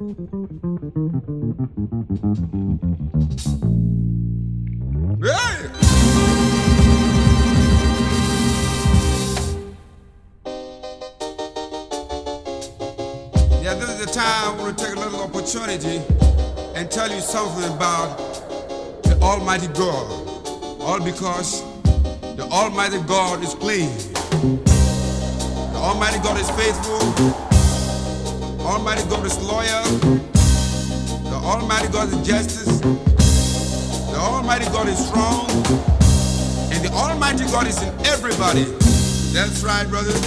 Yeah, this is time take a little opportunity and tell you something about the Almighty God. All because the Almighty God is clean. The Almighty God is faithful. Almighty God is lawyer. The Almighty God is justice. The Almighty God is strong. And the Almighty God is in everybody. That's right, brothers.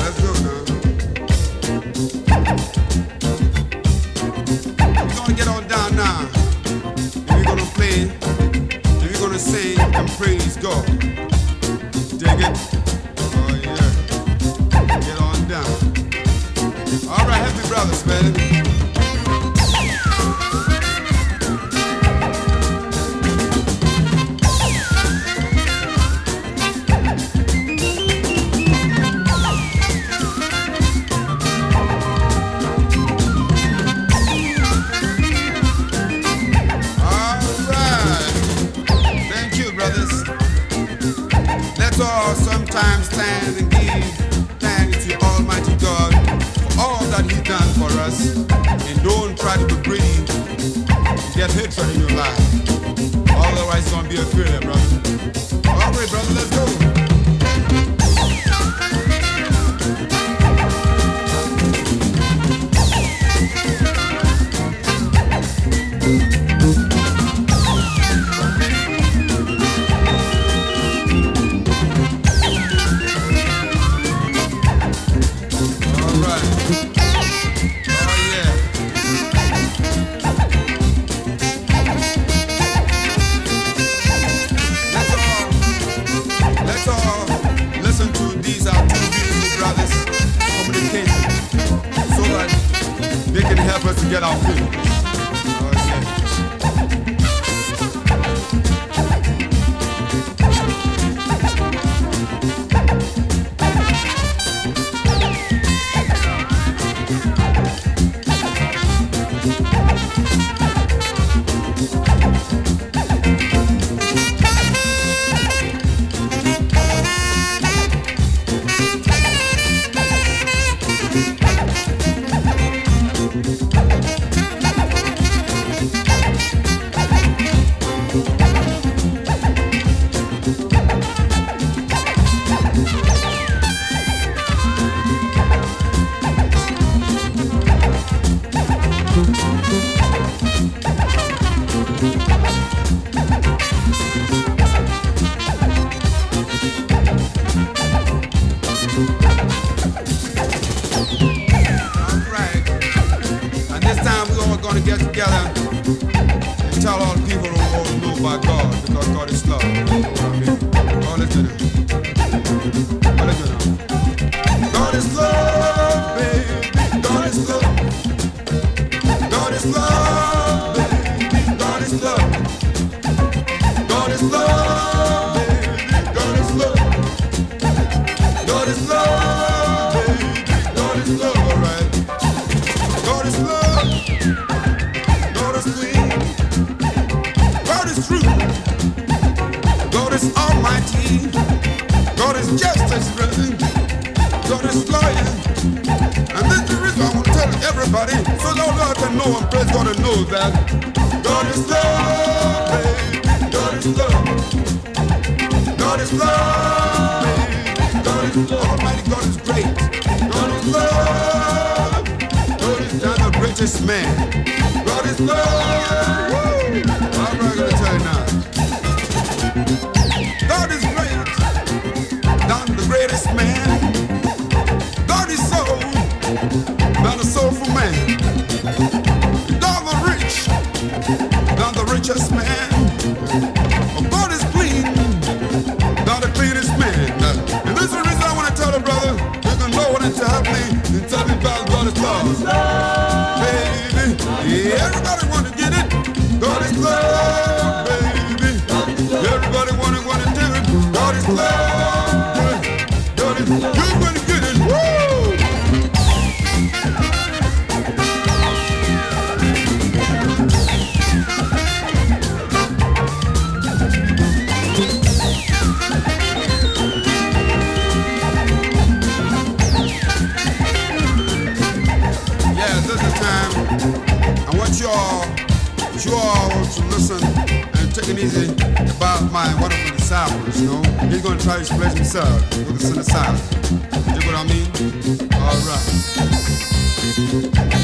Let's go now. We're gonna get on down now. And we're gonna play. And we're gonna sing and praise God. Dig it. spend it. Oh, gonna try to express yourself with the synthesizer. You know what I mean? Alright.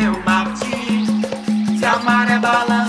seu Martins. Se a é balança.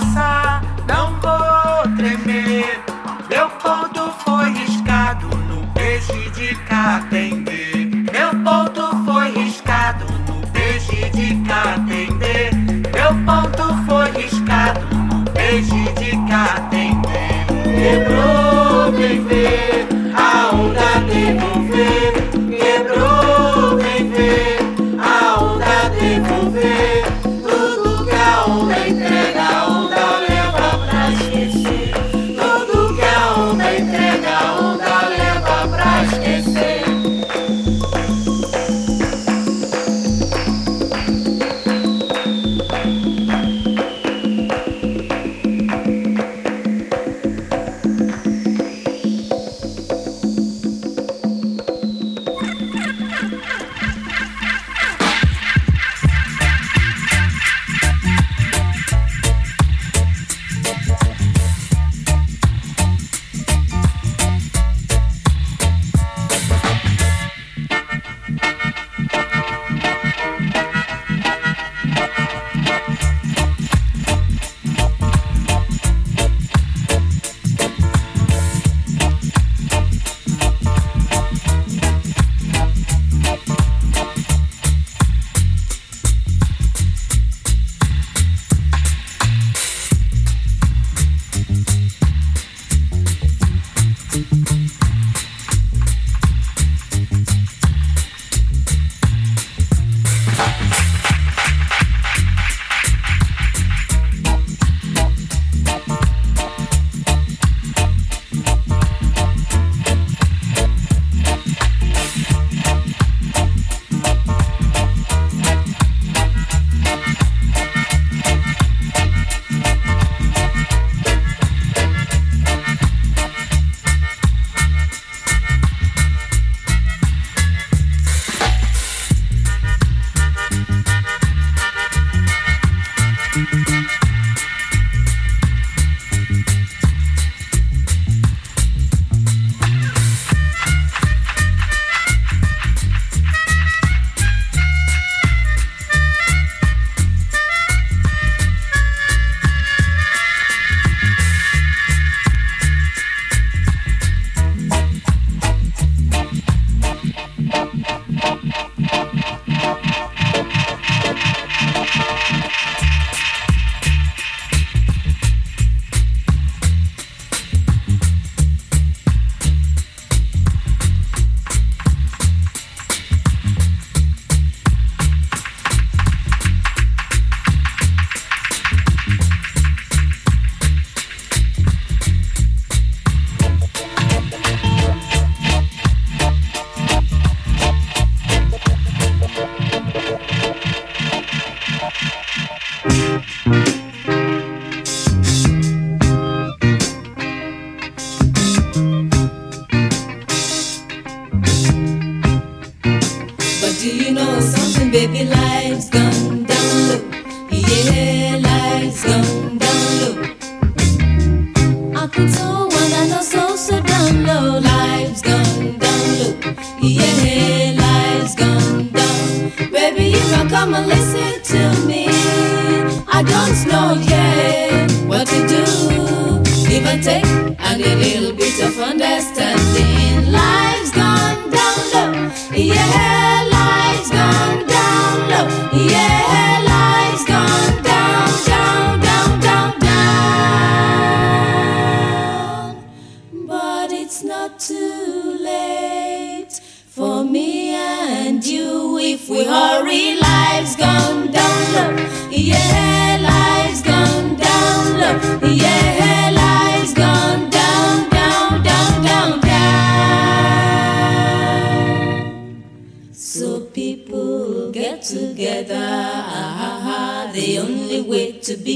the only way to be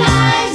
life.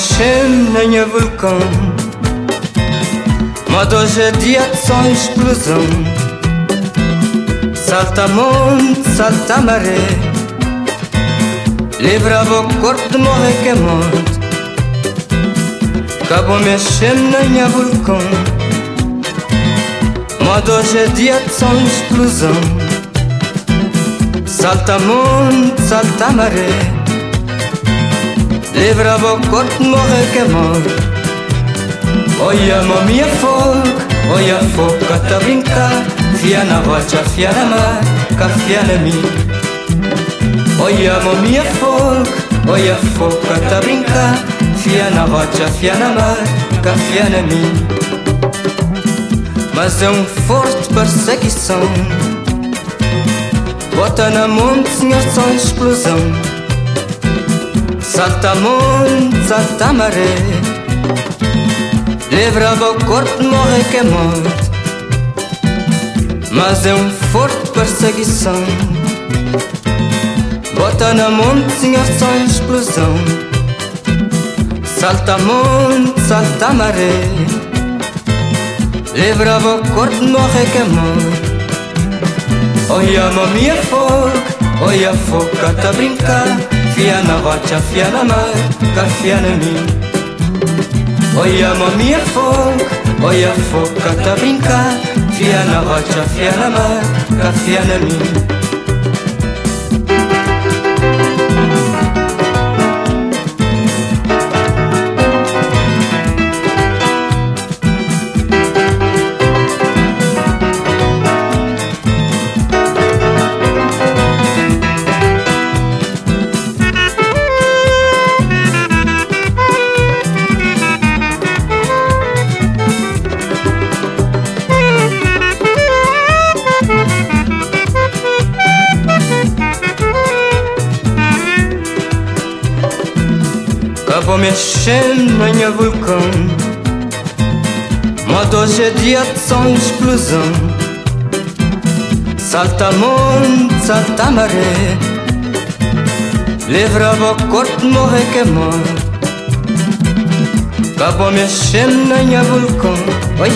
enchendo a vulcão Mas hoje é dia de só Salta monte, salta maré Livrava o corpo de morrer que é morte Acabou mexendo em vulcão Mas hoje é de Salta monte, salta maré Devra bokot morre que morre Olha a minha foca Olha a foca tá brincando. Fia na rocha, fia na mar, cafia na mim Olha a minha foca Olha a foca tá brincando. Fia na rocha, fia na mar, cafia na mim Mas é um forte perseguição Bota na mão, senhor, só explosão Salta mon, salta maré Levra o corpo morre é morte Mas é um forte perseguição Bota na monte, senhor, só explosão Salta monte, salta maré Levra o corpo morre é morte Olha a minha foca, olha a foca tá brincar fiana rocha, fiana mar, ka fiana mim. Olha mamia fogo, olha fogo, tá na fiana rocha, fiana ma, ka fiana mi. jeszcze na nią wulkan. Ma do zjedzia coś bluzą. Salta mon, salta mare. Lewra bo kort mohe kemo. Kabo jeszcze na nią wulkan. oj,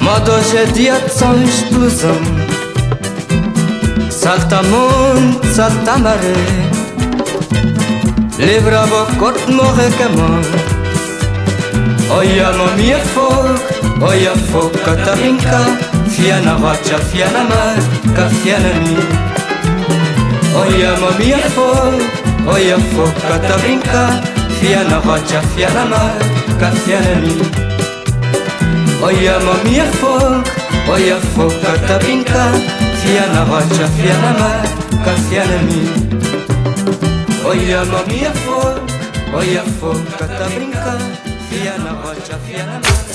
Ma do zjedzia coś bluzą. Salta mon, salta mare. לבראבו קורט מוחה כמון. אוי המומי הפוק, אוי הפוק קטרינקה, פיינה רצ'ה פיינה מר, כפיינה מי. אוי המומי הפוק, אוי הפוק קטרינקה, פיינה רצ'ה פיינה מר, כפיינה מי. אוי המומי הפוק, אוי הפוק קטרינקה, פיינה רצ'ה פיינה מר, כפיינה מי. Olha a minha flor, olha a foca tá brincando, fia na rocha, fia na